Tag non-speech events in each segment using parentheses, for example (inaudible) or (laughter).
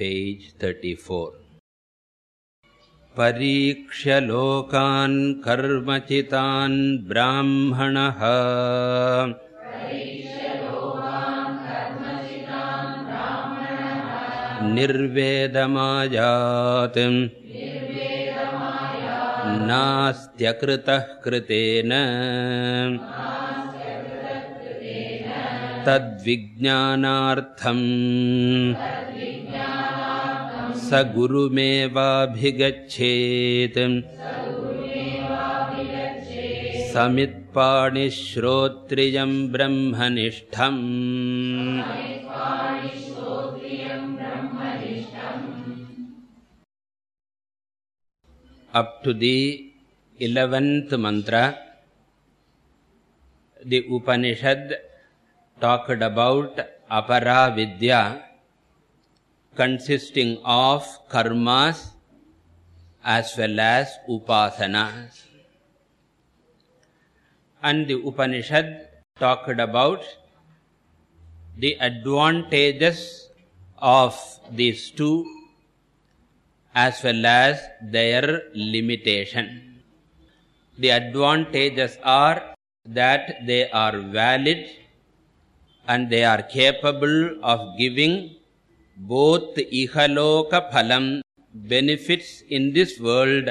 page 34 परीक्ष्य लोकान् कर्मचितान् ब्राह्मणः निर्वेदमायात् नास्त्यकृतः कृतेन तद्विज्ञानार्थम् स गुरुमेवाभिगच्छेत् समित्पाणिश्रोत्रियम् ब्रह्मनिष्ठम् to the 11th mantra the upanishad talked about apara vidya consisting of karmas as well as upasanas and the upanishad talked about the advantages of these two as well as their limitation. The advantages are that they are valid and they are capable of giving both ihaloka phalam benefits in this world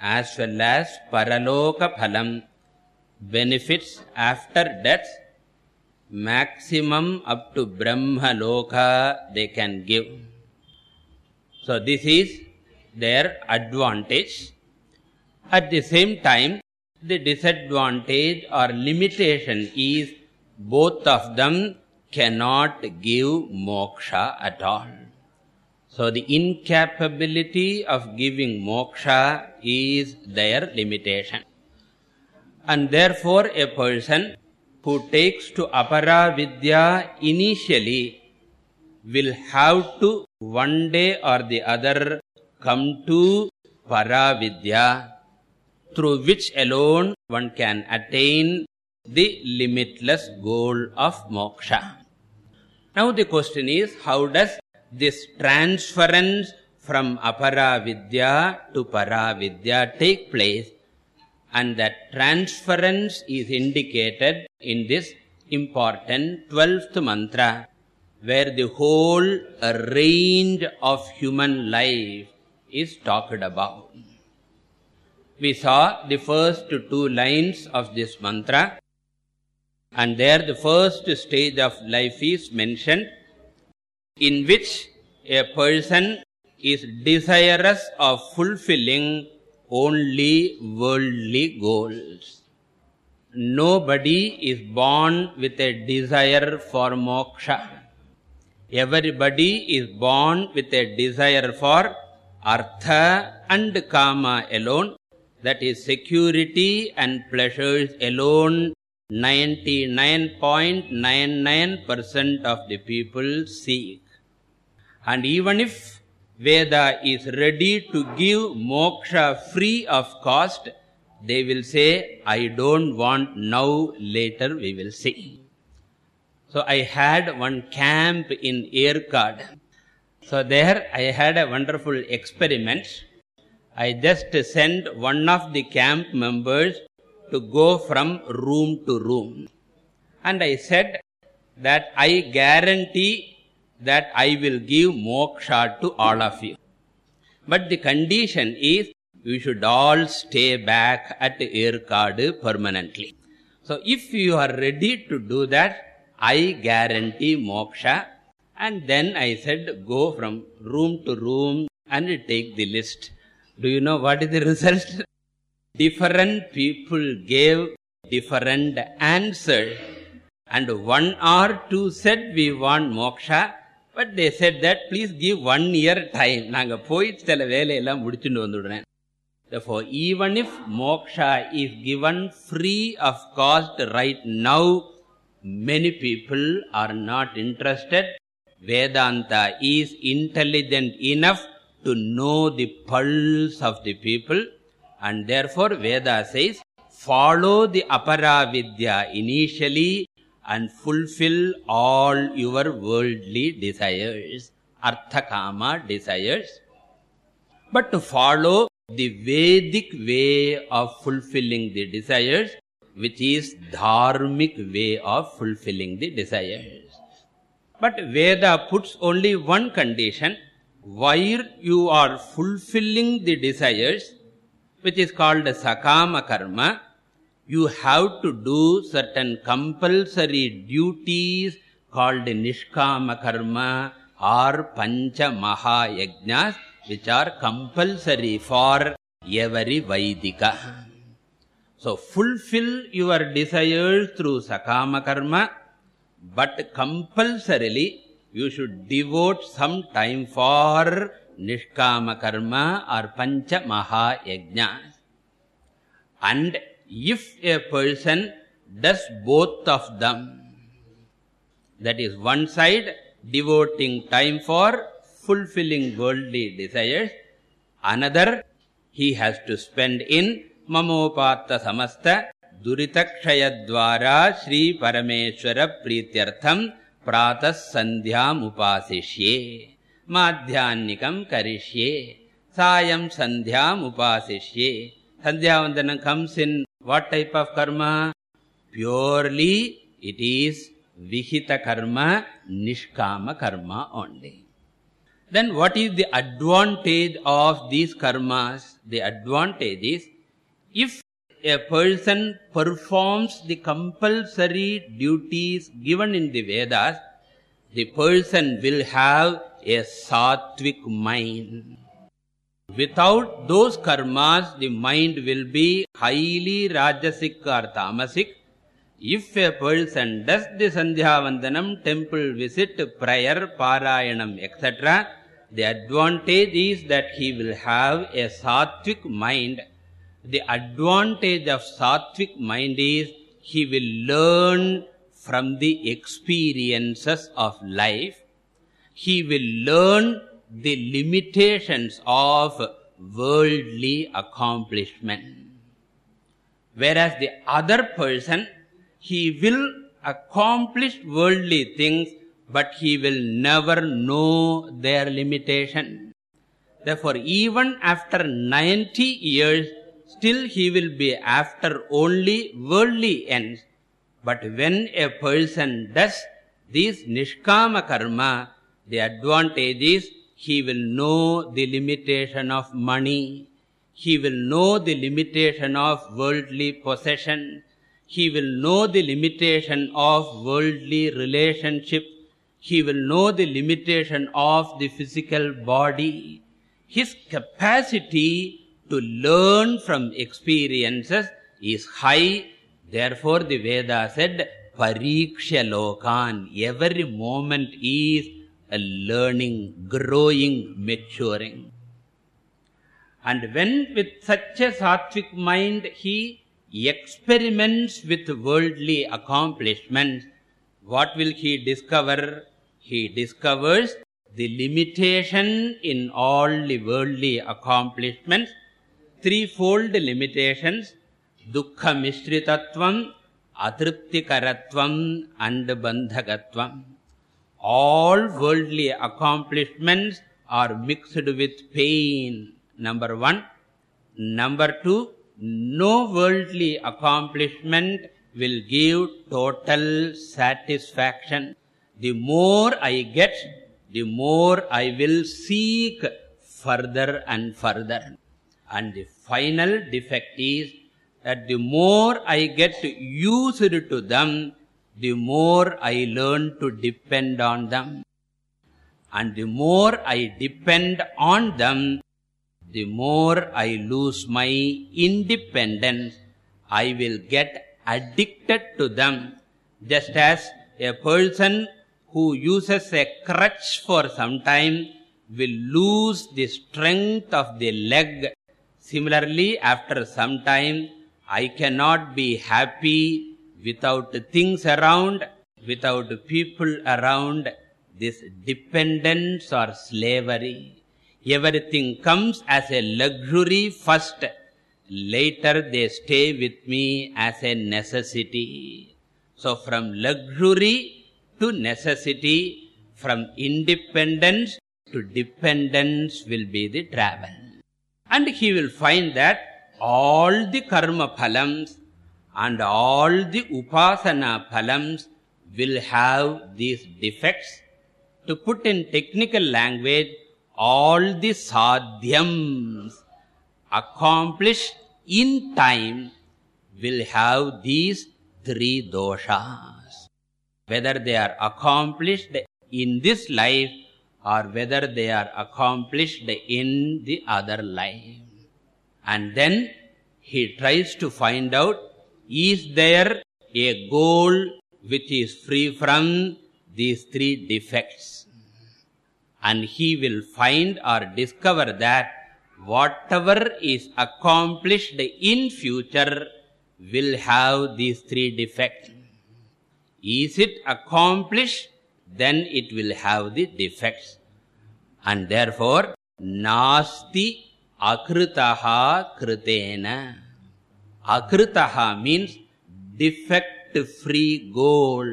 as well as paraloka phalam benefits after death. Maximum up to brahma loka they can give. So this is their advantage. At the same time the disadvantage or limitation is both of them cannot give moksha at all. So the incapability of giving moksha is their limitation. And therefore a person who takes to apara vidya initially will have to one day or the other come to paravidya through which alone one can attain the limitless goal of moksha now the question is how does this transference from aparavidya to paravidya take place? And that transference is indicated in this important 12th mantra where the whole range of human life is talked about. We saw the first two lines of this mantra and there the first stage of life is mentioned in which a person is desirous of fulfilling only worldly goals. Nobody is born with a desire for moksha. Everybody is born with a desire for artha and kama alone that is security and pleasures alone 99.99% of the people seek. And even if veda is ready to give moksha free of cost they will say i don't want now later we will see. So i had one camp in Yercaud so there i had a wonderful experiment. I just sent one of the camp members to go from room to room. And i said that i guarantee that i will give moksha to all of you. But the condition is you should all stay back at Yercaud permanently. So if you are ready to do that i guarantee moksha. And then i said go from room to room and take the list. Do you know what is the (laughs) result different people gave different answer and one or two said we want moksha but they said that please give one year time. naanga poi sila velaiyala mudichundu vanduduren therefore even if moksha is given free of cost right now many people are not interested. Vedanta is intelligent enough to know the pulse of the people and therefore veda says follow the apara vidya initially and fulfill all your worldly desires artha kama desires. But to follow the vedic way of fulfilling the desires which is dharmic way of fulfilling the desires. But veda puts only one condition while you are fulfilling the desires which is called sakama karma you have to do certain compulsory duties called nishkama karma or pancha maha yajnas which are compulsory for every vaidika so fulfill your desires through sakama karma but compulsorily you should devote some time for nishkama karma or pancha maha yajnas and if a person does both of them that is one side devoting time for fulfilling worldly desires another he has to spend in mamopatta samasta duritakshayadvara shri parameshwara prityartham madhyanikam karishye sayam sandhyam upasishye sandhyavandanam comes in what type of karma purely it is vihita karma nishkama karma only then what is the advantage of these karmas the advantage is if a person performs the compulsory duties given in the vedas the person will have a sattvic mind. Without those karmas the mind will be highly rajasic or tamasic. If a person does the sandhya vandanam temple visit prayer parayanam etc the advantage is that he will have a sattvic mind. The advantage of sattvic mind is he will learn from the experiences of life he will learn the limitations of worldly accomplishment. Whereas the other person he will accomplish worldly things but he will never know their limitation. Therefore even after 90 years still he will be after only worldly ends. But when a person does this nishkama karma the advantage is he will know the limitation of money. He will know the limitation of worldly possession. He will know the limitation of worldly relationship. He will know the limitation of the physical body. His capacity to learn from experiences is high. Therefore the veda said pariksha lokan. Every moment is a learning growing maturing. And when with such a sattvic mind he experiments with worldly accomplishments what will he discover? He discovers the limitation in all the worldly accomplishments threefold limitations dukkha mishritatvam atriptikaratvam and bandhagatvam all worldly accomplishments are mixed with pain. Number 1 number 2 no worldly accomplishment will give total satisfaction. The more i get the more i will seek further and further. And the final defect is that the more i get used to them the more i learn to depend on them and the more i depend on them the more i lose my independence. I will get addicted to them. Just as a person who uses a crutch for some time will lose the strength of the leg. Similarly after some time i cannot be happy without things around without people around this dependence or slavery everything comes as a luxury first. Later they stay with me as a necessity. So from luxury to necessity from independence to dependence will be the travel. And he will find that all the karma phalams and all the upasana phalams will have these defects to put in technical language all the sadhyams accomplished in time will have these three doshas. Whether they are accomplished in this life or whether they are accomplished in the other life. And then he tries to find out is there a goal which is free from these three defects? And he will find or discover that whatever is accomplished in future will have these three defects. Is it accomplished then it will have the defects. And therefore nasti akritaha kritena akritaha means defect free goal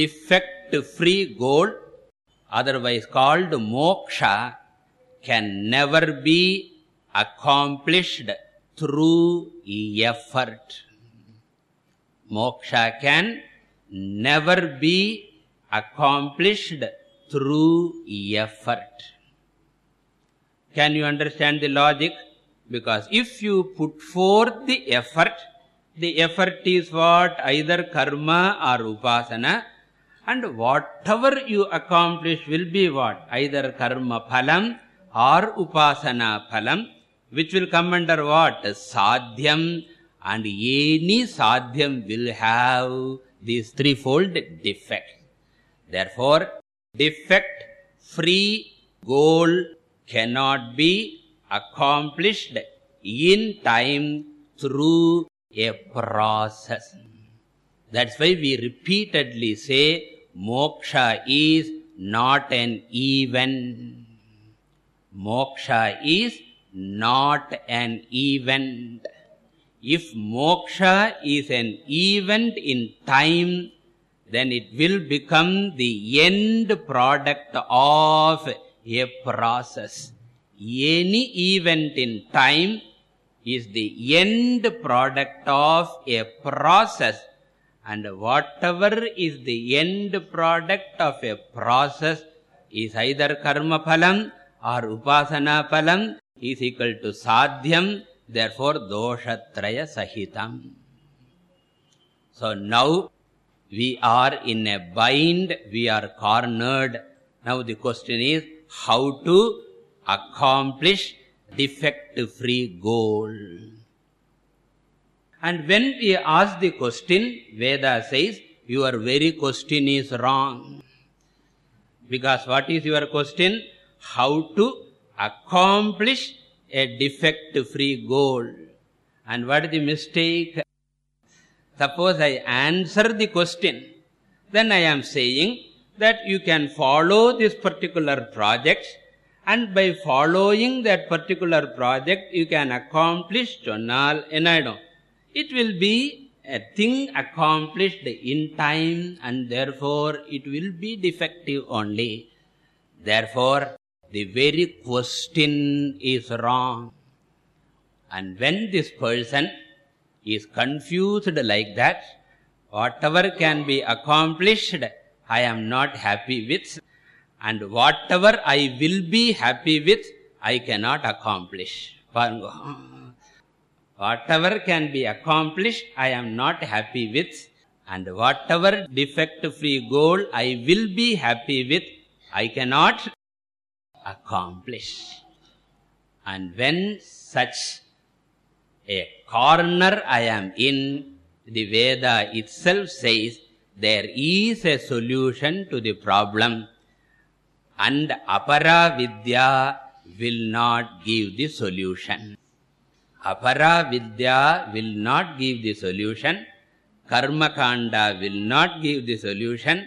defect free goal otherwise called moksha can never be accomplished through effort. Moksha can never be accomplished through effort. Can you understand the logic because if you put forth the effort the effort is what? Either karma or upasana. And whatever you accomplish will be what? Either karma phalam or upasana phalam which will come under what? Sadhyam. And any sadhyam will have these threefold defects therefore defect free goal cannot be accomplished in time through a process. That's why we repeatedly say moksha is not an event moksha is not an event if moksha is an event in time then it will become the end product of a process any event in time is the end product of a process. And whatever is the end product of a process is either karma phalam or upasana phalam is equal to sadhyam therefore doshatraya sahitam. So now we are in a bind we are cornered. Now the question is how to accomplish defect free goal. And when we ask the question veda says your very question is wrong. Because what is your question? How to accomplish a defect free goal. And what is the mistake? Suppose i answer the question. Then i am saying that you can follow this particular project and by following that particular project you can accomplish tonal enado it will be a thing accomplished in time and therefore it will be defective only. Therefore the very question is wrong. And when this person is confused like that whatever can be accomplished i am not happy with and whatever i will be happy with i cannot accomplish. whatever can be accomplished i am not happy with. And whatever defect free goal i will be happy with i cannot accomplish. And when such a corner i am in the veda itself says there is a solution to the problem and aparavidya will not give the solution. Aparavidya will not give the solution. Karma kanda will not give the solution.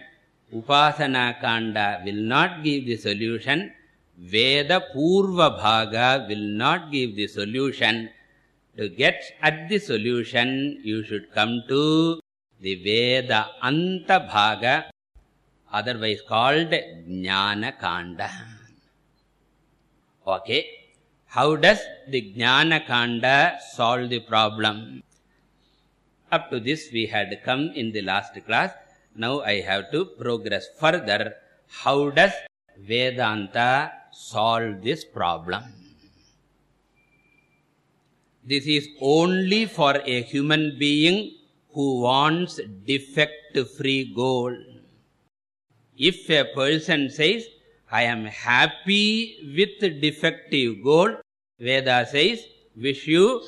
Upasana kanda will not give the solution. Veda purva bhaga will not give the solution. To get at the solution you should come to the veda anta bhaga otherwise called jnana kanda okay. How does the jnana kanda solve the problem? Up to this we had come in the last class. Now i have to progress further. How does vedanta solve this problem? This is only for a human being who wants defect free goal if a person says i am happy with defective gold veda says wish you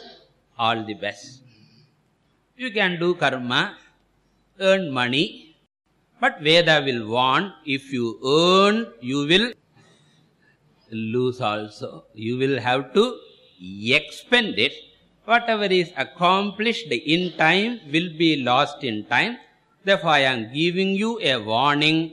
all the best. You can do karma earn money but veda will warn if you earn you will lose also. You will have to expend it. Whatever is accomplished in time will be lost in time. Therefore i am giving you a warning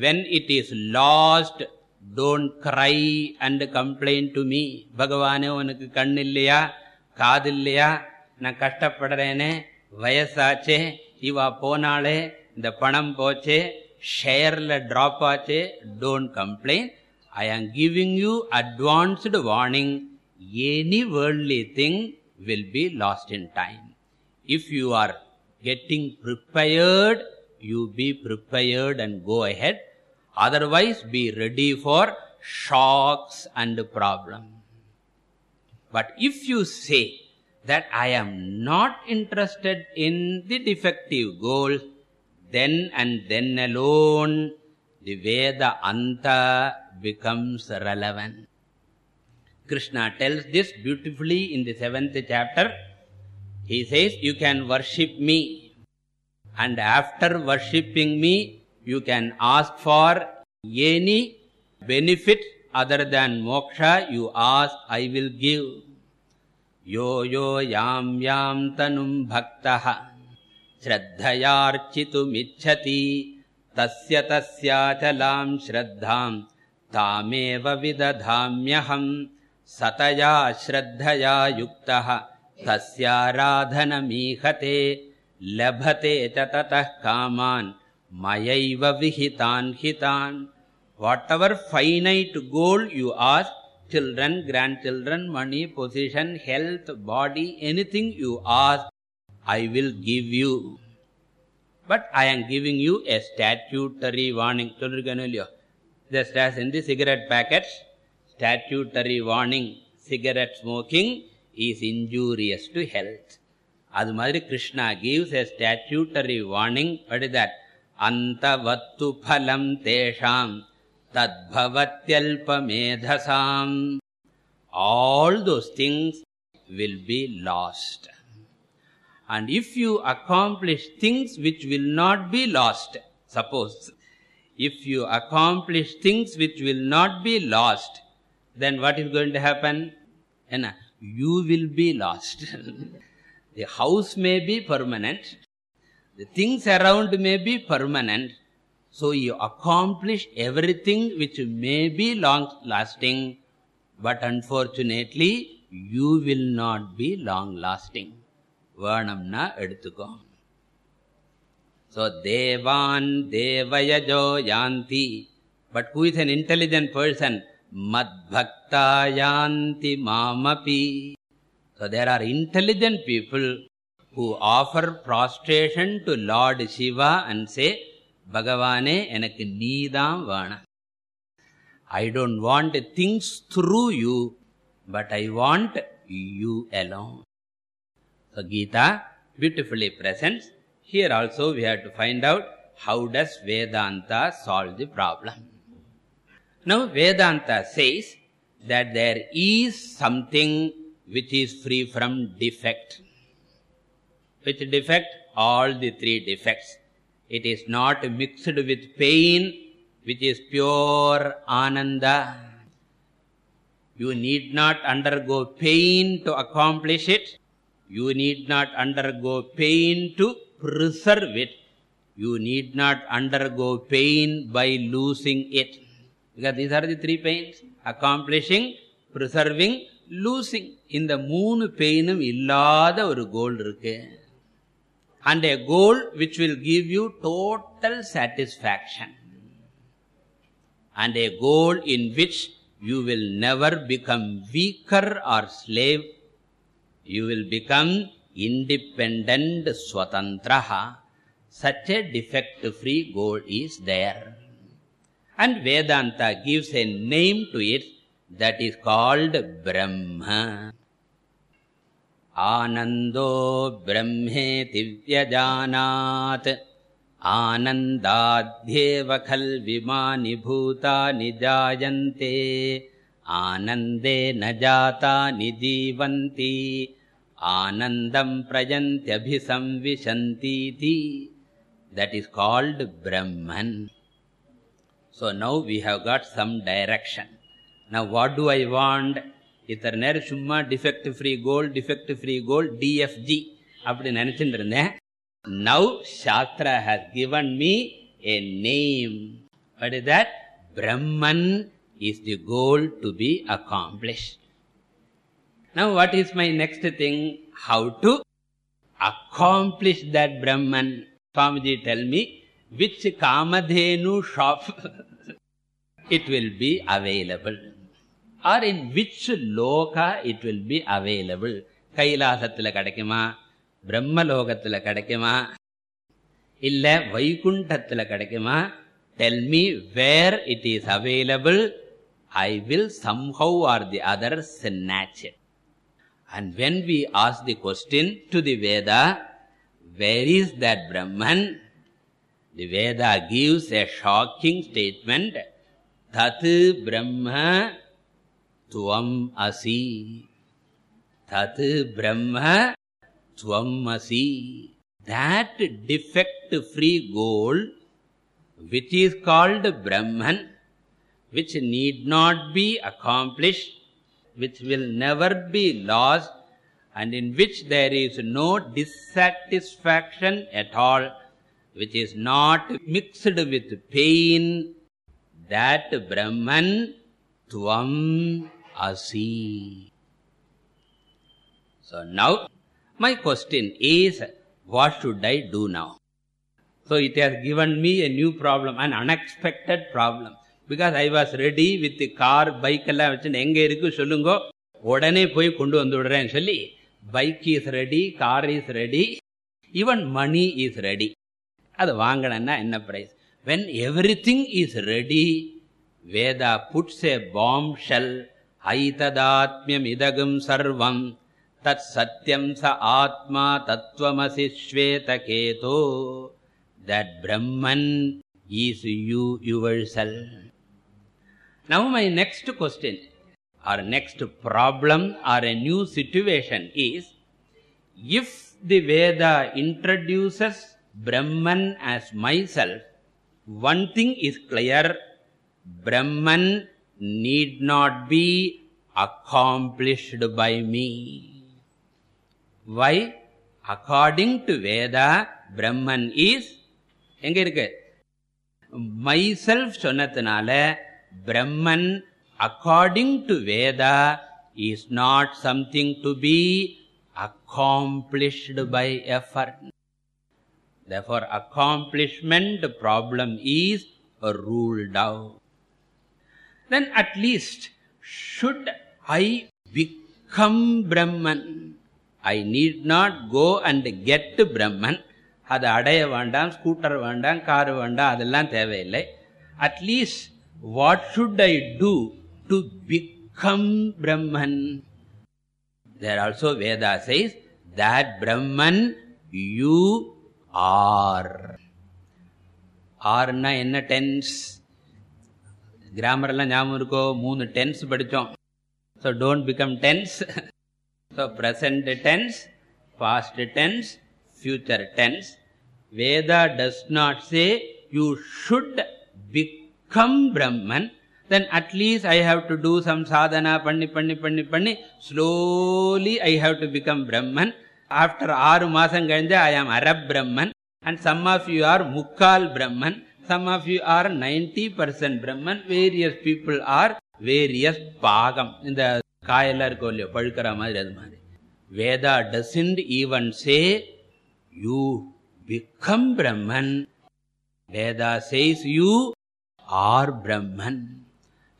when it is lost don't cry and complain to me. பகவானே உனக்கு கண் இல்லையா காது இல்லையா நான் கஷ்டப்படுறேனே. வயசாச்சே. இவா போனாலே இந்த பணம் போச்சே. ஷேரில் ட்ராப் ஆச்சே. Don't complaint I am giving you advanced warning any worldly thing will be lost in time. If you are getting prepared you be prepared and go ahead. Otherwise be ready for shocks and problem. But if you say that i am not interested in the defective goal then and then alone the veda anta becomes relevant. Krishna tells this beautifully in the 7th chapter. He says you can worship me and after worshipping me you can ask for any benefit other than moksha. You ask i will give. Yo yo yam yam tanum bhaktah श्रद्धयार्चितुमिच्छति तस्य तस्याचलां श्रद्धां तामेव विदधाम्यहम् सतया श्रद्धया युक्तः तस्याराधनमीहते लभते च ततः कामान् मयैव विहितान् हितान् what ever finite goal you children grandchildren money position health body anything you ask i will give you. But i am giving you a statutory warning. Solirukenu illio just as in the cigarette packets. Statutory warning. Cigarette smoking is injurious to health. அது மாதிரி Krishna gives a statutory warning what is that அந்தவத்து பலம் தேஷாம் தத்பவத்யல்பமேதசாம் all those things will be lost and if you accomplish things which will not be lost suppose if you accomplish things which will not be lost then what is going to happen Enna? you will be lost (laughs) the house may be permanent. The things around may be permanent. So you accomplish everything which may be long lasting but unfortunately you will not be long lasting. Varnamna eduthuko. So devan devayajo yanti. But who is an intelligent person? Madbhakta yanti mamapi so there are intelligent people who offer prostration to lord shiva and say bhagavane enakku nee dhaan vana. I don't want things through you but i want you alone. So gita beautifully presents. Here also we have to find out how does vedanta solve the problem. Now vedanta says that there is something which is free from defect. Which defect all the three defects. It is not mixed with pain which is pure ananda. You need not undergo pain to accomplish it. You need not undergo pain to preserve it. You need not undergo pain by losing it. Because these are the three pains. Accomplishing preserving losing இந்த மூணு பெயினும் இல்லாத ஒரு கோல் இருக்கு and a goal which will give you total satisfaction and a goal in which you will never become weaker or slave you will become independent swatantraha such a defect free goal is there and vedanta gives a name to it That is called brahma. आनन्दो ब्रह्मेति व्यजानात् आनन्दाध्येव खल्विमानि भूतानि जायन्ते आनन्दे न जातानि जीवन्ति आनन्दम् प्रयन्त्यभिसंविशन्तीति that is called brahman. So now we have got some direction now what do i want இத்தனை நேரம் சும்மா defect free goal defect free goal DFG அப்படி நினைச்சுட்டு இருந்தேன் now Sastra has given me a name what is that brahman is the goal to be accomplished now what is my next thing how to accomplish that brahman swamiji tell me which kamadhenu shop it will be available or in which loka it will be available கைலாசத்துல கிடைக்குமா பிரம்மலோகத்துல கிடைக்குமா இல்ல வைகுண்டத்துல கிடைக்குமா tell me where it is available i will somehow or the other snatch it and when we ask the question to the veda where is that brahman the veda gives a shocking statement tat துவம் asi, தத் பிரம்ம துவம் asi. that defect free goal which is called brahman which need not be accomplished which will never be lost and in which there is no dissatisfaction at all which is not mixed with pain that brahman tvam asi. So now my question is, what should I do now? So it has given me a new problem and unexpected problem because I was ready with car bike எல்லாம் வச்சுன்னு எங்கே இருக்கு சொல்லுங்கோ உடனே போய் கொண்டு வந்து விடுறேன்னு சொல்லி bike is ready car is ready even money is ready அது வாங்கினா என்ன price when everything is ready Veda puts a bombshell tat satyam sa atma tattvamasi shvetaketo that brahman is you yourself now my next question. Or next problem or a new situation is if the veda introduces brahman as myself one thing is clear brahman need not be accomplished by me why according to veda brahman is எங்க இருக்கு myself சொன்னதுனால brahman according to veda is not something to be accomplished by effort therefore accomplishment problem is ruled out then at least should i become brahman. I need not go and get brahman. அது அடைய வேண்டாம் scooter வேண்டாம் car வேண்டாம் அதெல்லாம் தேவையில்லை. At least what should I do to become Brahman there also Veda says that Brahman you are ஆர்னா என்ன tense கிராமர்லாம் ஞாபகம் இருக்கோ மூணு டென்ஸ் படித்தோம் so don't become tense so present tense past tense future tense veda does not say you should become brahman then at least i have to do some sadhana panni panni panni panni slowly i have to become brahman after ஆறு மாசம் கழிஞ்சு i am arab brahman and some of you are mukkal brahman some of you are 90% brahman various people are various பாகம் இந்த காயெல்லாம் இருக்கோ இல்லையோ பழுக்கிற மாதிரி அது மாதிரி Veda doesn't even say you become brahman veda says you are brahman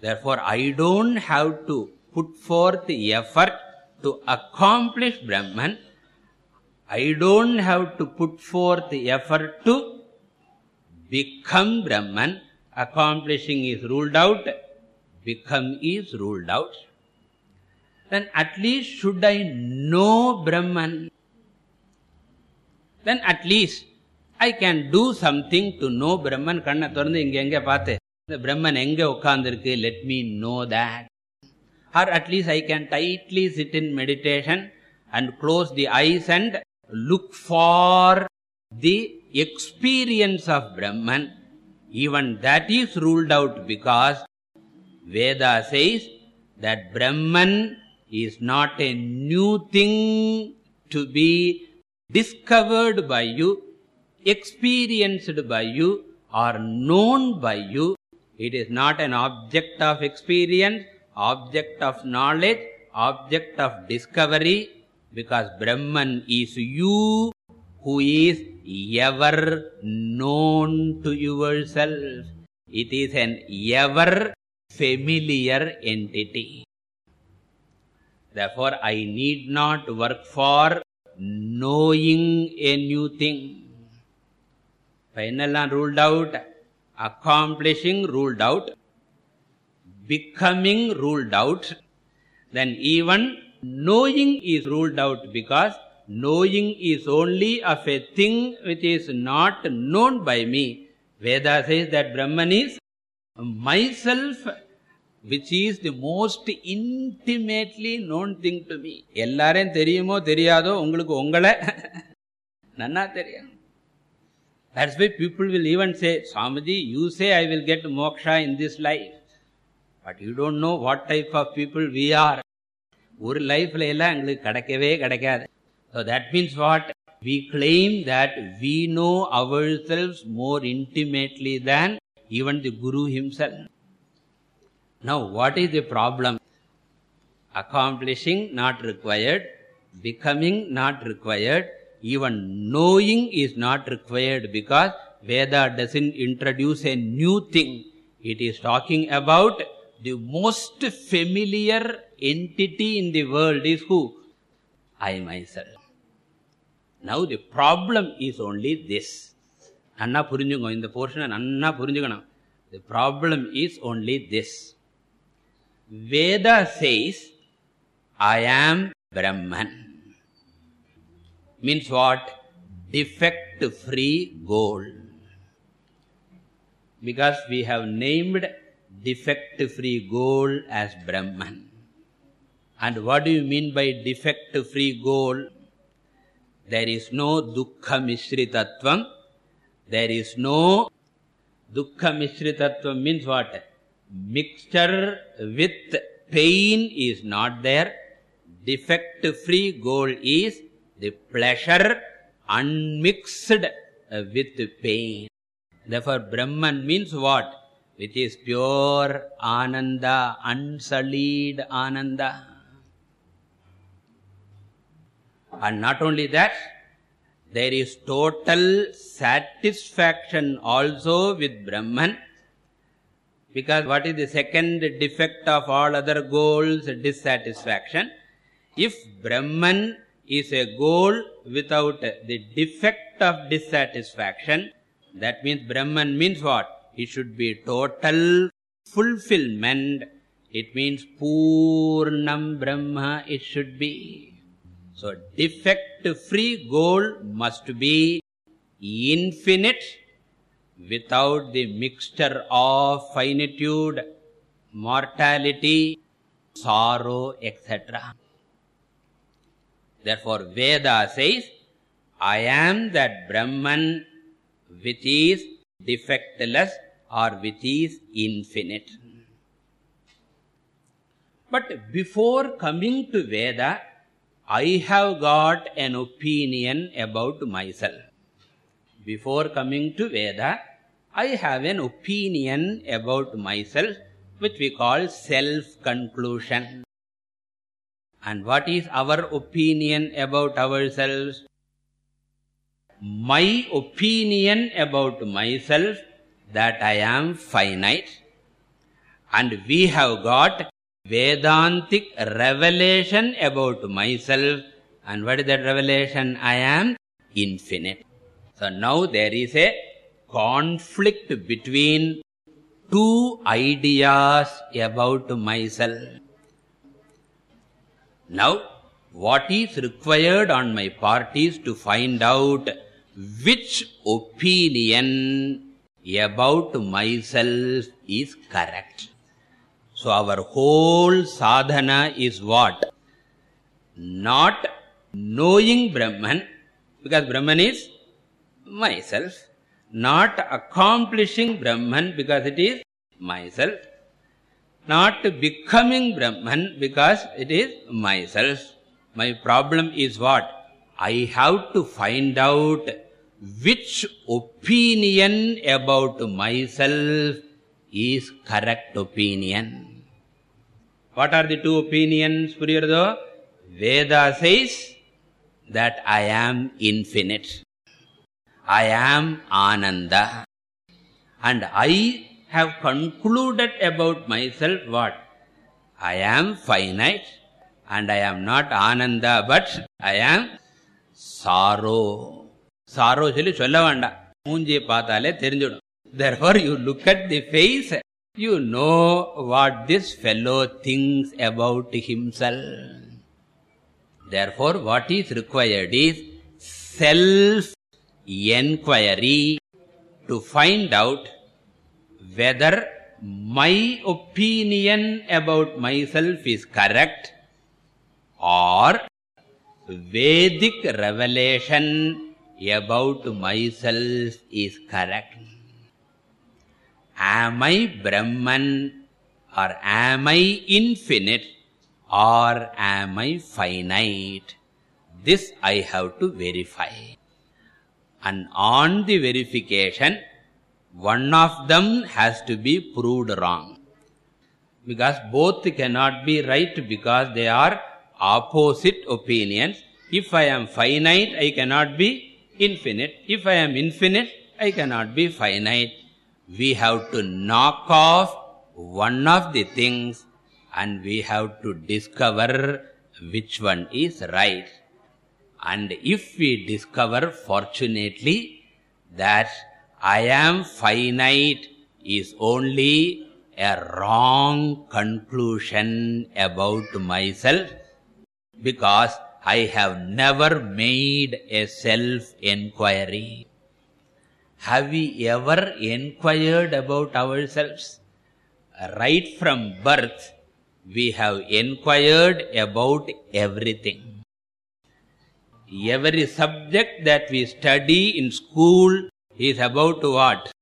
therefore i don't have to put forth effort to accomplish brahman i don't have to put forth effort to become brahman accomplishing is ruled out become is ruled out then at least should i know brahman then at least i can do something to know brahman kanna thorந்து inge enga paathe the brahman enga ukkandirukku let me know that or at least i can tightly sit in meditation and close the eyes and look for the experience of brahman even that is ruled out because veda says that brahman is not a new thing to be discovered by you experienced by you or known by you. It is not an object of experience object of knowledge object of discovery because brahman is you who is ever known to yourself. It is an ever familiar entity. Therefore i need not work for knowing a new thing. Final ruled out accomplishing ruled out becoming ruled out. Then even knowing is ruled out because knowing is only of a thing which is not known by me veda says that brahman is myself which is the most intimately known thing to me எல்லாரையும் தெரியுமோ தெரியாதோ உங்களுக்கு உங்களை நன்னா தெரியும் that's why people will even say swamiji you say i will get moksha in this life but you don't know what type of people we are ஒரு லைஃப்ல எல்லாம் எங்களுக்கு கிடைக்கவே கிடைக்காது so that means what? We claim that we know ourselves more intimately than even the guru himself. Now what is the problem? Accomplishing not required becoming not required even knowing is not required because veda doesn't introduce a new thing. It is talking about the most familiar entity in the world is who? I myself now the problem is only this நன்னா புரிஞ்சுங்க இந்த போர்ஷனை நன்னா புரிஞ்சுக்கணும் the problem is only this veda says i am brahman means what defect free goal because we have named defect free goal as brahman and what do you mean by defect free goal there is no dukkha mishritatvam. There is no dukkha mishritatvam means what? Mixture with pain is not there. Defect free goal is the pleasure unmixed with pain. Therefore brahman means what? Which is pure ananda unsullied ananda and not only that there is total satisfaction also with brahman. Because what is the second defect of all other goals? Dissatisfaction. If brahman is a goal without the defect of dissatisfaction that means brahman means what? It should be total fulfillment. It means purnam brahma it should be so defect free goal must be infinite without the mixture of finitude mortality sorrow etc therefore veda says i am that brahman which is defectless or which is infinite. But before coming to veda i have got an opinion about myself. Before coming to veda i have an opinion about myself which we call self conclusion and what is our opinion about ourselves? My opinion about myself that i am finite. And we have got vedantic revelation about myself. And what is that revelation? I am infinite. So now there is a conflict between two ideas about myself. Now what is required on my part is to find out which opinion about myself is correct so our whole sadhana is what? Not knowing brahman because brahman is myself. Not accomplishing brahman because it is myself. Not becoming brahman because it is myself. My problem is what? I have to find out which opinion about myself is correct opinion what are the two opinions puriyardo veda says that i am infinite i am ananda and i have concluded about myself what i am finite and i am not ananda but i am sorrow sorrow சொல்லி சொல்ல வேண்டாம் மூஞ்சியை பார்த்தாலே தெரிஞ்சிடும் therefore you look at the face you know what this fellow thinks about himself. Therefore what is required is self enquiry to find out whether my opinion about myself is correct or vedic revelation about myself is correct am i brahman or am i infinite or am i finite? This i have to verify. And on the verification one of them has to be proved wrong. Because both cannot be right because they are opposite opinions. If i am finite i cannot be infinite. If i am infinite i cannot be finite we have to knock off one of the things and we have to discover which one is right. And if we discover fortunately that i am finite is only a wrong conclusion about myself because i have never made a self enquiry have we ever enquired about ourselves? Right from birth we have enquired about everything. Every subject that we study in school is about what?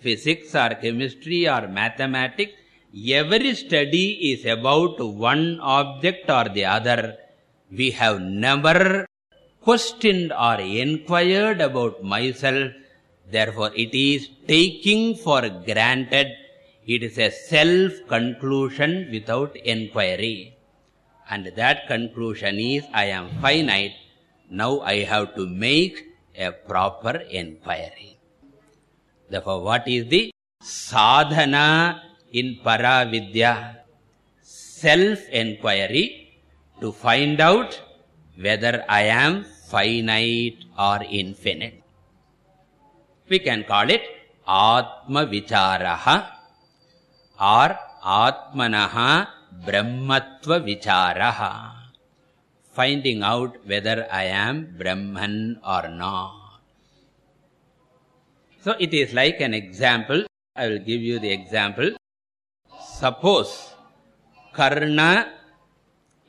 Physics or chemistry or mathematics. Every study is about one object or the other. We have never questioned or enquired about myself therefore it is taking for granted. It is a self conclusion without enquiry and that conclusion is i am finite. Now i have to make a proper enquiry therefore what is the sadhana in paravidya? Self enquiry to find out whether i am finite or infinite we can call it atma vicharah or atmanah brahmatva vicharah finding out whether i am brahman or not. So it is like an example. I will give you the example. Suppose karna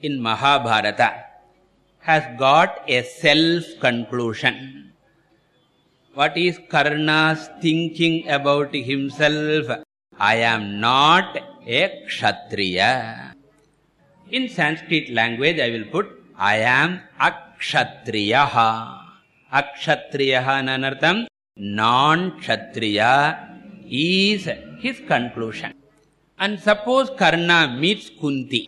in mahabharata has got a self conclusion what is karna's thinking about himself? I am not a kshatriya. In sanskrit language i will put i am akshatriyah akshatriyah nanartham non kshatriya is his conclusion. And suppose karna meets kunti.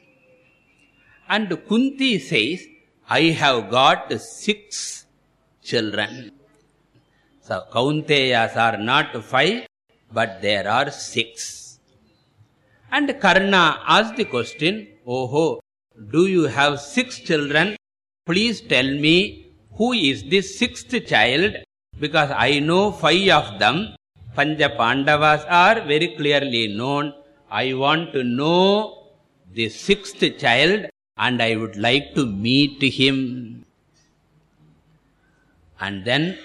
And kunti says i have got six children so kaunteyas are not five but there are six. And karna asked the question oh ho, do you have six children? Please tell me who is this sixth child? Because i know five of them. Panja pandavas are very clearly known. I want to know the sixth child and i would like to meet him. And then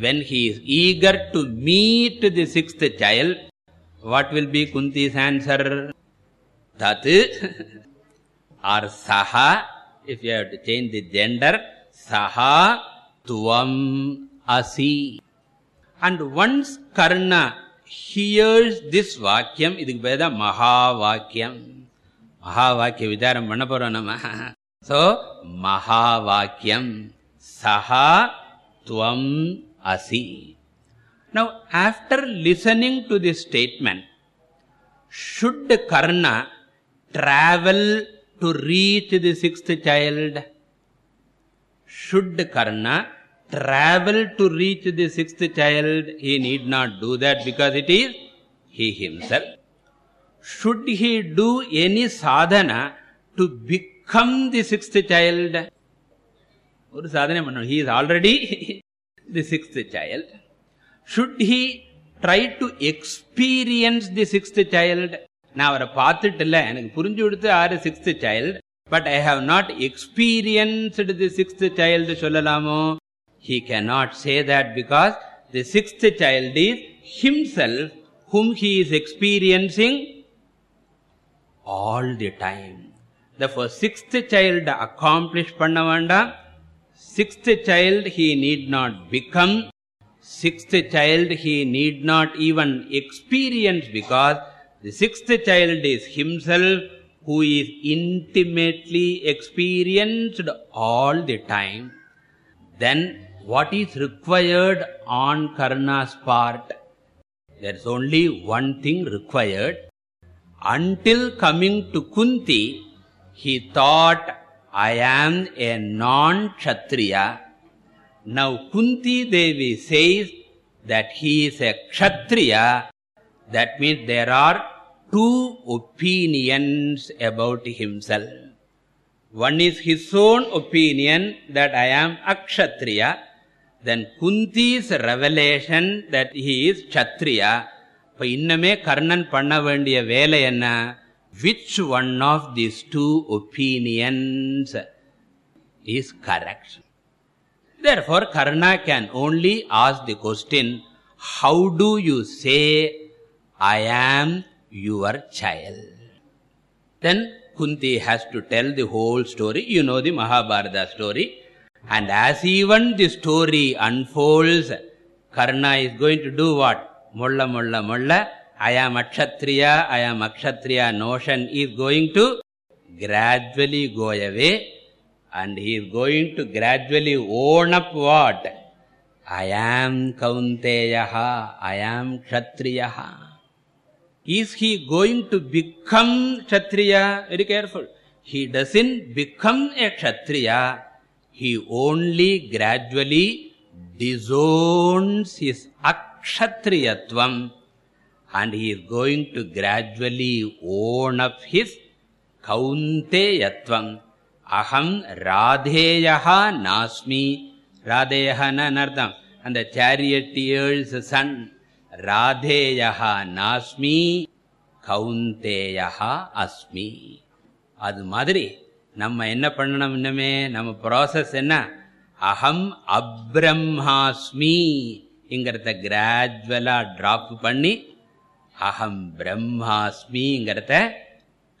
when he is eager to meet the sixth child what will be kunti's answer? Tat or (laughs) saha. If you have to change the gender saha tuvam asi. And once karna hears this vakyam idukku peda maha vakyam maha vakya vidaram panna porom nama (laughs) so maha vakyam saha tvam asi now after listening to this statement should karna travel to reach the sixth child should karna travel to reach the sixth child he need not do that because it is he himself should he do any sadhana to become the sixth child ஒரு சாதனை பண்ணணும் he is already (laughs) the sixth child. Should he try to experience the sixth child? நான் அவரை பார்த்துட்டு இல்லை எனக்கு புரிஞ்சு கொடுத்து ஆறு sixth child but I have not experienced the sixth child சொல்லலாமோ? He can not say that because the sixth child is himself whom he is experiencing all the time the sixth child accomplish பண்ண வேண்டாம். Sixth child he need not become. Sixth child he need not even experience because the sixth child is himself who is intimately experienced all the time. Then what is required on karna's part? There is only one thing required. Until coming to kunti he thought i am a non kshatriya now kunti devi says that he is a kshatriya that means there are two opinions about himself one is his own opinion that i am akshatriya then kunti's revelation that he is kshatriya இப்ப இன்னமே கர்ணன் பண்ண வேண்டிய வேலை என்ன which one of these two opinions is correct? Therefore karna can only ask the question how do you say i am your child? Then kunti has to tell the whole story. You know the mahabharata story. And as even the story unfolds karna is going to do what? Mulla mulla mulla i am akshatriya i am akshatriya notion is going to gradually go away and he is going to gradually own up what? I am kaunteyah i am kshatriyah is he going to become kshatriya? Very careful. He doesn't become a kshatriya. He only gradually disowns his akshatriyatvam and he is going to gradually own up his kaunteyatvam aham radheyaha nasmi radheyaha na nardam and the charioteer's son radheyaha nasmi kaunteyaha asmi அது மாதிரி நம்ம என்ன பண்ணணும் இன்னமே நம்ம process என்ன அகம் அப்ரம்மாஸ்மி இங்கிறத கிராஜுவலா drop பண்ணி அகம் பிரம்மாஸ்மிங்கிறத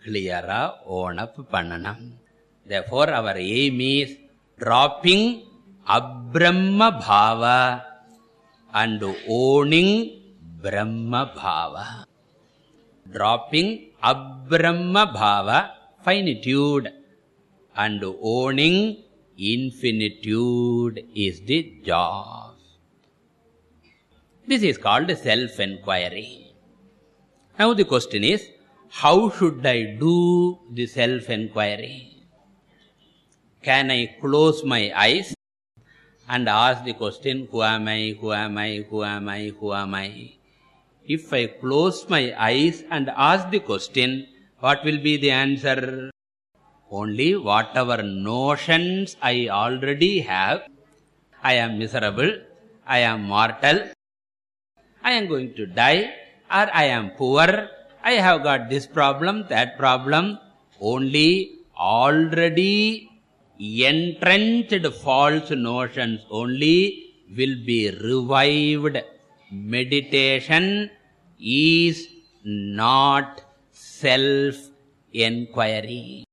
கிளியரா ஓனப் பண்ணணும் therefore our aim is dropping abrahma bhava and owning brahma bhava dropping abrahma bhava finitude and owning infinitude is the job this is called self enquiry Now the question is how should i do the self enquiry can i close my eyes and ask the question who am i who am i who am i who am i? If i close my eyes and ask the question what will be the answer? Only whatever notions i already have. I am miserable. I am mortal. I am going to die or i am poor i have got this problem that problem only already entrenched false notions only will be revived. Meditation is not self enquiry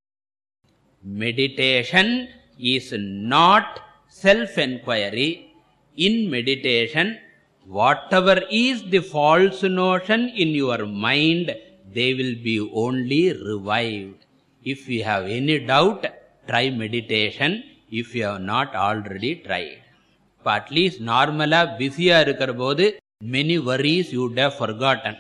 meditation is not self enquiry in meditation whatever is the false notion in your mind they will be only revived. If you have any doubt try meditation if you have not already tried. But at least normala busy ah bodu many worries you would have forgotten.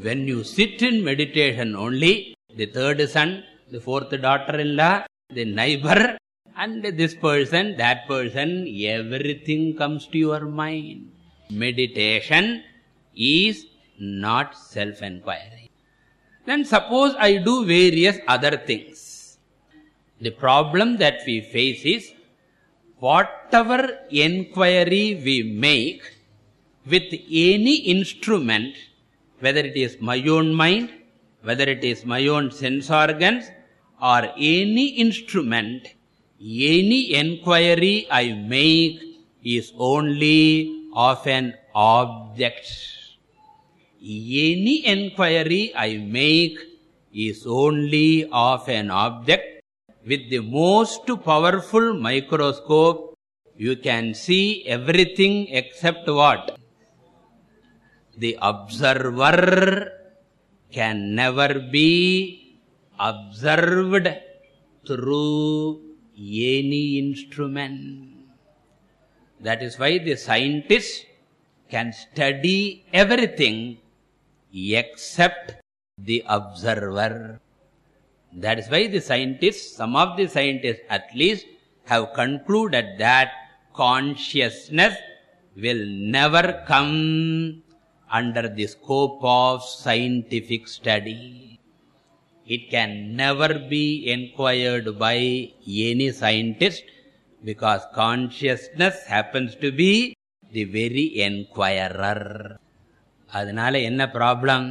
When you sit in meditation only the third son the fourth daughter in law the neighbor and this person that person everything comes to your mind meditation is not self enquiry then suppose i do various other things. The problem that we face is whatever enquiry we make with any instrument whether it is my own mind whether it is my own sense organs or any instrument any enquiry i make is only of an object. Any enquiry i make is only of an object. With the most powerful microscope you can see everything except what? The observer can never be observed through any instrument that is why the scientist can study everything except the observer. That is why the scientists some of the scientists at least have concluded that consciousness will never come under the scope of scientific study. It can never be inquired by any scientist because consciousness happens to be the very enquirer அதனால என்ன problem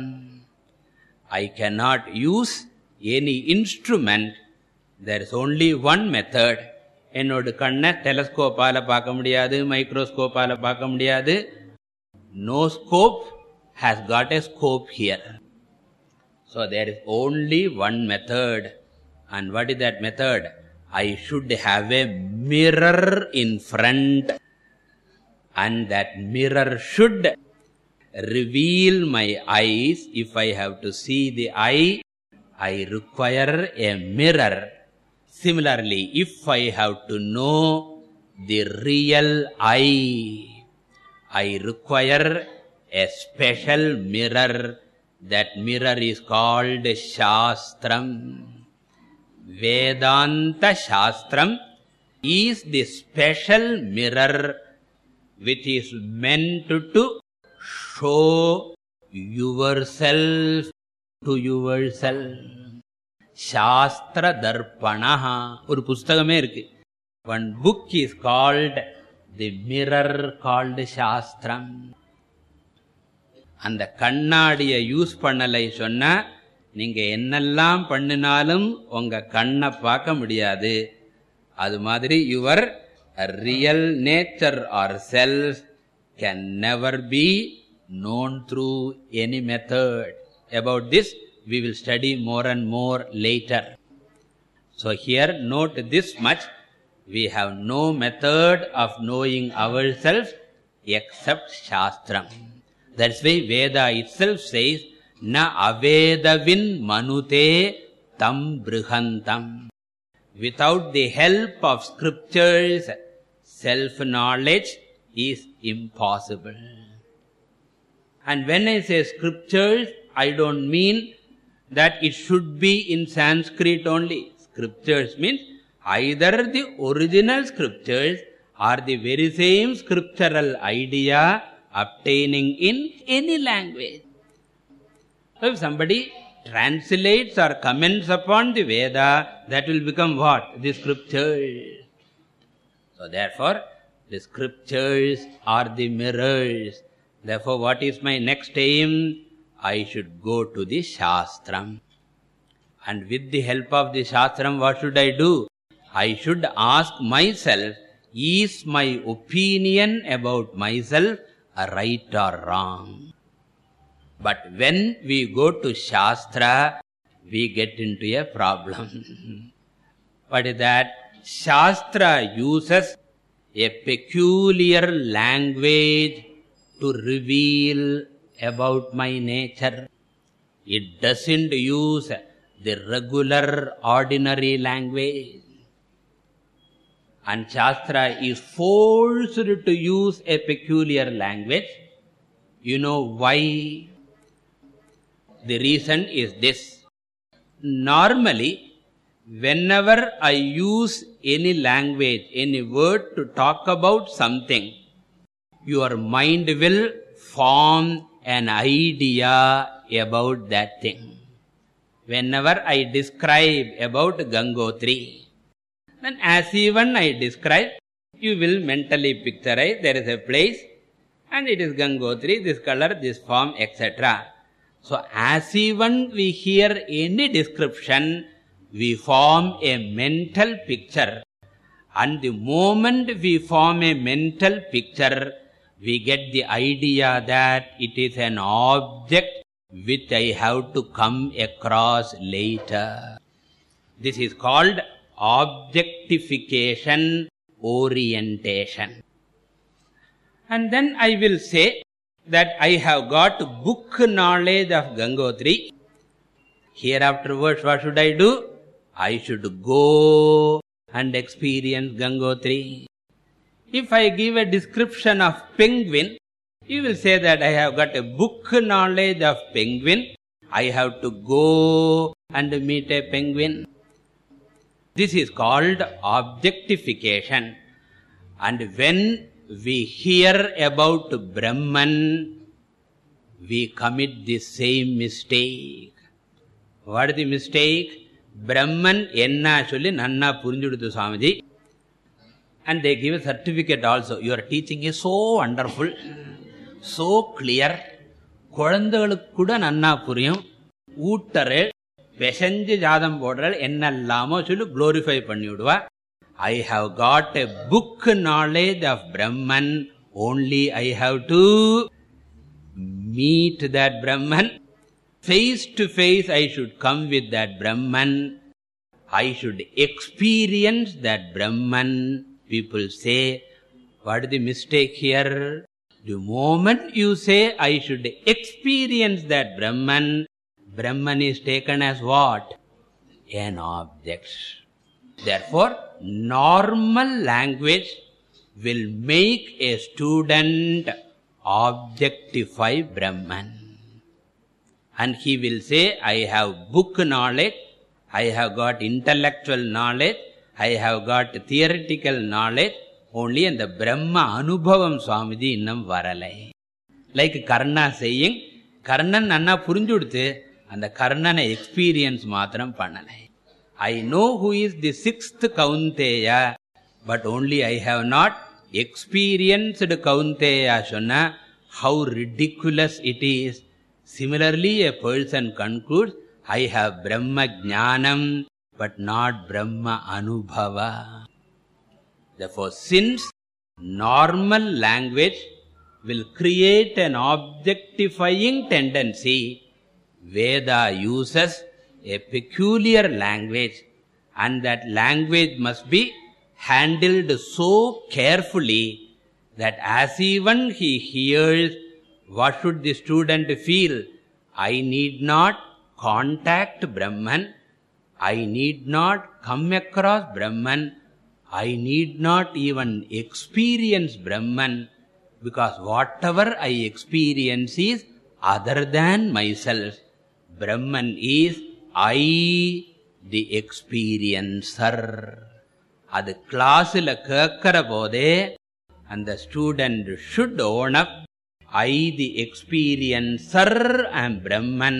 i cannot use any instrument there is only one method என்னோட கண்ணை டெலஸ்கோப்பால பார்க்க முடியாது மைக்ரோஸ்கோப்பால பார்க்க முடியாது no scope has got a scope here so there is only one method and what is that method i should have a mirror in front. And that mirror should reveal my eyes. If i have to see the eye i require a mirror. Similarly if i have to know the real eye i require a special mirror. That mirror is called shastram vedanta shastram is the special mirror which is meant to show yourself to yourself shastra darpanaha ஒரு புஸ்தகமே இருக்கு one book is called the mirror called shastram அந்த கண்ணாடியை use பண்ணலை சொன்னா நீங்க என்னெல்லாம் பண்ணினாலும் உங்க கண்ணை பார்க்க முடியாது அது மாதிரி your real nature or self can never be known through any method about this we will study more and more later so here note this much we have no method of knowing ourselves except shastram that's why veda itself says na avedavin manute tam brihantam without the help of scriptures self knowledge is impossible. And when i say scriptures i don't mean that it should be in sanskrit only. Scriptures means either the original scriptures or the very same scriptural idea obtaining in any language if somebody translates or comments upon the veda that will become what? The scriptures. So therefore the scriptures are the mirrors. Therefore what is my next aim? I should go to the shastram. And with the help of the shastram what should i do? I should ask myself is my opinion about myself right or wrong but when we go to shastra we get into a problem. (laughs) What is that? Shastra uses a peculiar language to reveal about my nature. It doesn't use the regular ordinary language. And shastra is forced to use a peculiar language. You know why the reason is this. Normally whenever i use any language any word to talk about something your mind will form an idea about that thing. Whenever i describe about gangotri then as even i describe you will mentally picturize there is a place and it is gangotri this color this form etc so as even we hear any description we form a mental picture. And the moment we form a mental picture we get the idea that it is an object which i have to come across later. This is called objectification orientation. And then i will say that i have got book knowledge of gangotri here afterwards what should i do? I should go and experience gangotri if i give a description of penguin you will say that i have got a book knowledge of penguin. I have to go and meet a penguin. This is called objectification. And when we hear about brahman we commit the same mistake what is the mistake brahman enna solli nanna purinjuduthu swamiji and they give a certificate also your teaching is so wonderful so clear குழந்தைகளுக்கு கூட நன்னா புரியும் ஊட்டரு பெசஞ்சு ஜாதம் போடுறாள் என்னெல்லாமோ சொல்லி glorify பண்ணி விடுவா i have got a book knowledge of brahman. Only i have to meet that brahman. Face to face i should come with that brahman. I should experience that brahman. People say what is the mistake here? The moment you say i should experience that brahman brahman is taken as what? An object. Therefore normal language will make a student objectify brahman and he will say i have book knowledge i have got intellectual knowledge i have got theoretical knowledge only and the brahma anubhavam swamiji innam varalai like karna saying karnan nanna புரிஞ்சுடுத்து அந்த கர்ணனை experience மாத்திரம் பண்ணலை I know who is the sixth Kaunteya, but only I have not experienced Kaunteya Shona, how ridiculous it is. Similarly, a person concludes, I have Brahma gnanam, but not Brahma Anubhava. Therefore, since normal language will create an objectifying tendency, Veda uses a peculiar language and that language must be handled so carefully that as even he hears what should the student feel? I need not contact brahman. I need not come across brahman. I need not even experience brahman because whatever i experience is other than myself. Brahman is i the experiencer அது கிளாஸ்ல கேட்கிற போதே அந்த student should own up I the experiencer am Brahman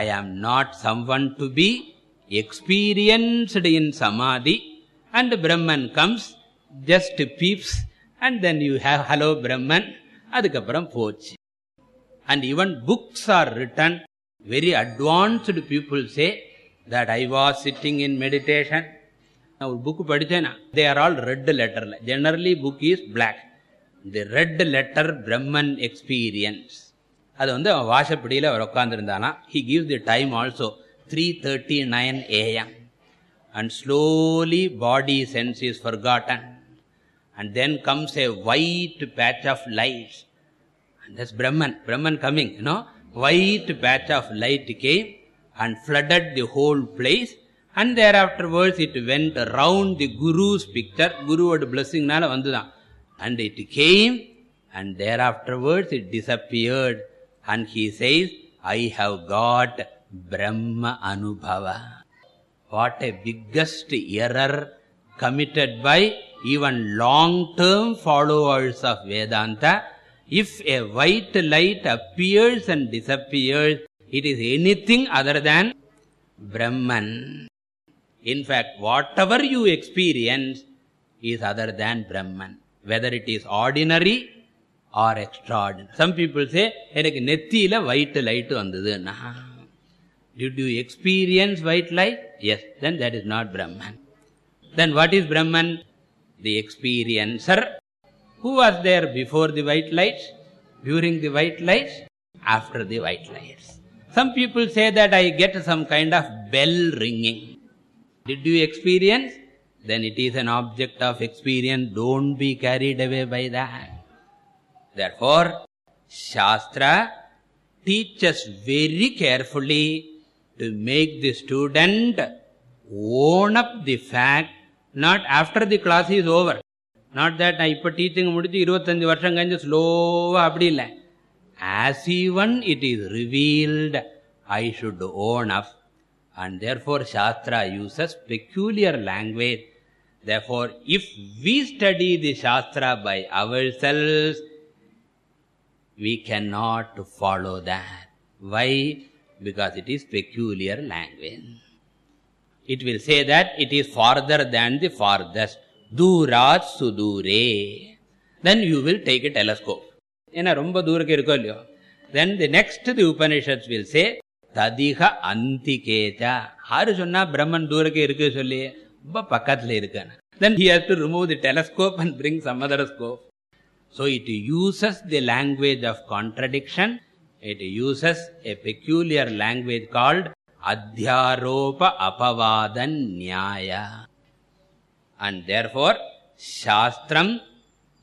i am not someone to be experienced in samadhi and brahman comes just peeps and then you have hello brahman adukapram pochu and even books are written very advanced people say that i was sitting in meditation நான் ஒரு book படித்தேனா they are all red லெட்டர்ல generally book is black the red letter Brahman experience அது வந்து அவன் வாசப்படியில் அவர் உட்காந்துருந்தானா he gives the time also three thirty nine AM and slowly body sense is forgotten and then comes a white patch of light and that's brahman brahman coming you know White patch of light came and flooded the whole place. And thereafterwards it went around the guru's picture. Guru would blessing nala vandudan and it came and thereafterwards it disappeared. And he says i have got brahma anubhava. What a biggest error committed by even long term followers of vedanta if a white light appears and disappears it is anything other than brahman. In fact whatever you experience is other than brahman whether it is ordinary or extraordinary. Some people say enakku nethiyila white light vandaduna did you experience white light? Yes then that is not brahman. Then what is brahman? The experiencer who was there before the white light during the white light after the white lights? Some people say that i get some kind of bell ringing. Did you experience? Then it is an object of experience. Don't be carried away by that. Therefore shastra teaches very carefully to make the student own up the fact not after the class is over not that நான் இப்ப teaching முடிச்சு இருபத்தஞ்சு வருஷம் கழிஞ்சு ஸ்லோவா அப்படி இல்லை as even it is revealed i should own up and therefore shastra uses peculiar language therefore if we study the shastra by ourselves we cannot follow that why because it is peculiar language it will say that it is farther than the farthest தூராத் சுதூரே. Then you will take a telescope ஏன்னா ரொம்ப தூரக்கு இருக்கோ இல்லையோ? Then the next the Upanishad will say ததிக அந்திகேஜா ஆறு சொன்னா பிரம்மன் தூரக்கு இருக்கு சொல்லி? ரொம்ப பக்கத்துல இருக்கான. Then here has to remove the telescope and bring some other scope other it so the language of language it contradiction. A uses language called language அபவாதன் நியாயா and therefore shastram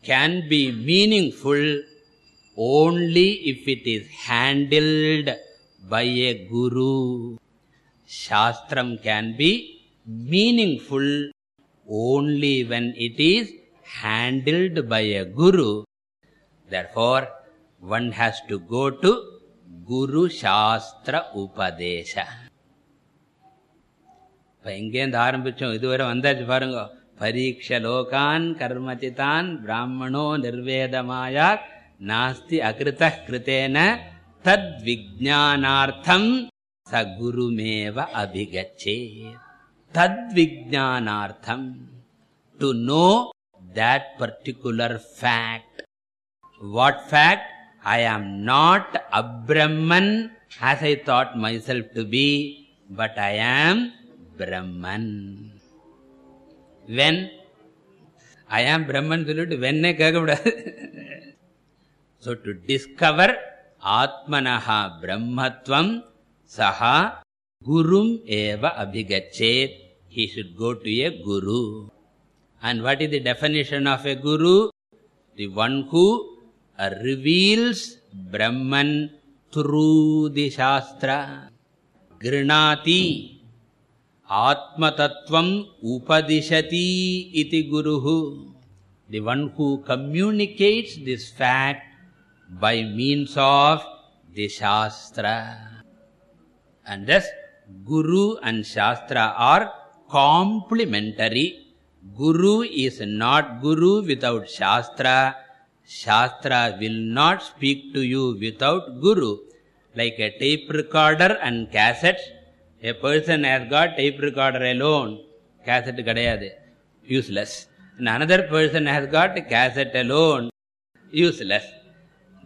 can be meaningful only if it is handled by a guru shastram can be meaningful only when it is handled by a guru therefore one has to go to guru shastra upadesha இப்ப எங்கேருந்து ஆரம்பிச்சோம் இதுவரை வந்தாச்சு பாருங்க परीक्षलोकान् कर्मचितान् ब्राह्मणो निर्वेदमायात् नास्ति अकृतः कृतेन तद्विज्ञानार्थम् स गुरुमेव अभिगच्छेत्। तद्विज्ञानार्थम्। To know that particular fact what fact I am not abrahman as I thought myself to be but I am Brahman when i am brahman சொல்லிட்டு வெண்ணே கேட்க கூடாது so to discover atmanaha brahmatvam saha gurum eva abhigachet he should go to a guru and what is the definition of a guru the one who uh, reveals brahman through the shastra grinati atmatattvam upadishati iti guruhu. The one who communicates this fact by means of the shastra. And thus guru and shastra are complementary. Guru is not guru without shastra. Shastra will not speak to you without guru. Like a tape recorder and cassette a person has got tape recorder alone cassette kadayadu useless. And another person has got cassette alone useless.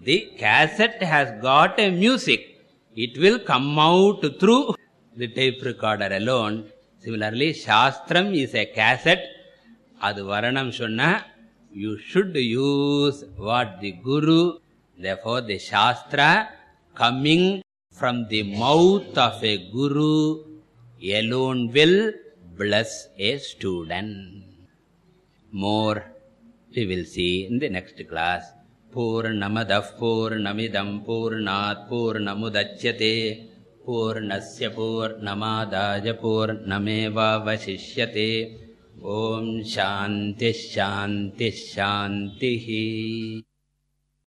The cassette has got a music. It will come out through the tape recorder alone. Similarly shastram is a cassette. adu varanam sonna you should use what the guru therefore the shastra coming from the mouth of a guru alone will bless a student more we will see in the next class पूर्णमदः पूर्णमिदं पूर्णात् पूर्णमुदच्यते पूर्णस्य पूर्णमादाय पूर्णमेवावशिष्यते ॐ शान्तिः शान्तिः शान्तिः